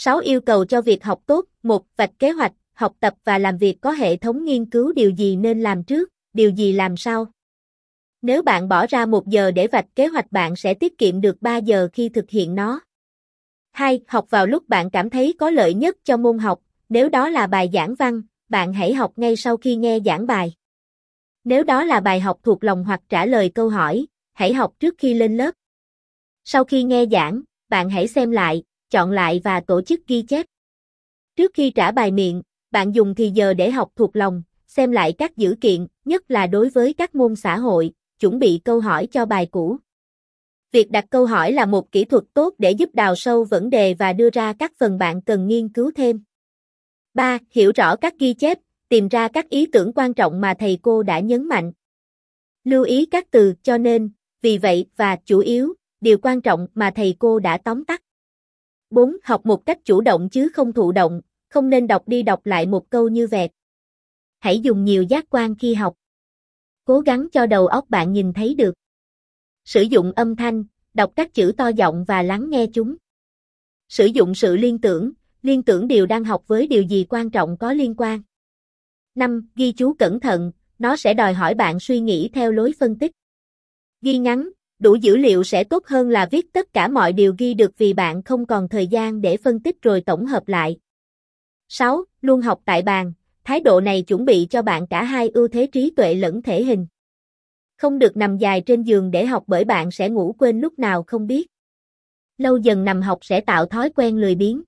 6. Yêu cầu cho việc học tốt. 1. Vạch kế hoạch, học tập và làm việc có hệ thống nghiên cứu điều gì nên làm trước, điều gì làm sau. Nếu bạn bỏ ra một giờ để vạch kế hoạch bạn sẽ tiết kiệm được 3 giờ khi thực hiện nó. 2. Học vào lúc bạn cảm thấy có lợi nhất cho môn học, nếu đó là bài giảng văn, bạn hãy học ngay sau khi nghe giảng bài. Nếu đó là bài học thuộc lòng hoặc trả lời câu hỏi, hãy học trước khi lên lớp. Sau khi nghe giảng, bạn hãy xem lại, chọn lại và tổ chức ghi chép. Trước khi trả bài miệng, bạn dùng thì giờ để học thuộc lòng, xem lại các dữ kiện, nhất là đối với các môn xã hội, chuẩn bị câu hỏi cho bài cũ. Việc đặt câu hỏi là một kỹ thuật tốt để giúp đào sâu vấn đề và đưa ra các phần bạn cần nghiên cứu thêm. 3. Hiểu rõ các ghi chép, tìm ra các ý tưởng quan trọng mà thầy cô đã nhấn mạnh. Lưu ý các từ cho nên, vì vậy và chủ yếu, điều quan trọng mà thầy cô đã tóm tắt. 4. Học một cách chủ động chứ không thụ động, không nên đọc đi đọc lại một câu như vẹt. Hãy dùng nhiều giác quan khi học. Cố gắng cho đầu óc bạn nhìn thấy được. Sử dụng âm thanh, đọc các chữ to giọng và lắng nghe chúng. Sử dụng sự liên tưởng, liên tưởng điều đang học với điều gì quan trọng có liên quan. 5. Ghi chú cẩn thận, nó sẽ đòi hỏi bạn suy nghĩ theo lối phân tích. Ghi ngắn, đủ dữ liệu sẽ tốt hơn là viết tất cả mọi điều ghi được vì bạn không còn thời gian để phân tích rồi tổng hợp lại. 6. Luôn học tại bàn, thái độ này chuẩn bị cho bạn cả hai ưu thế trí tuệ lẫn thể hình. Không được nằm dài trên giường để học bởi bạn sẽ ngủ quên lúc nào không biết. Lâu dần nằm học sẽ tạo thói quen lười biếng.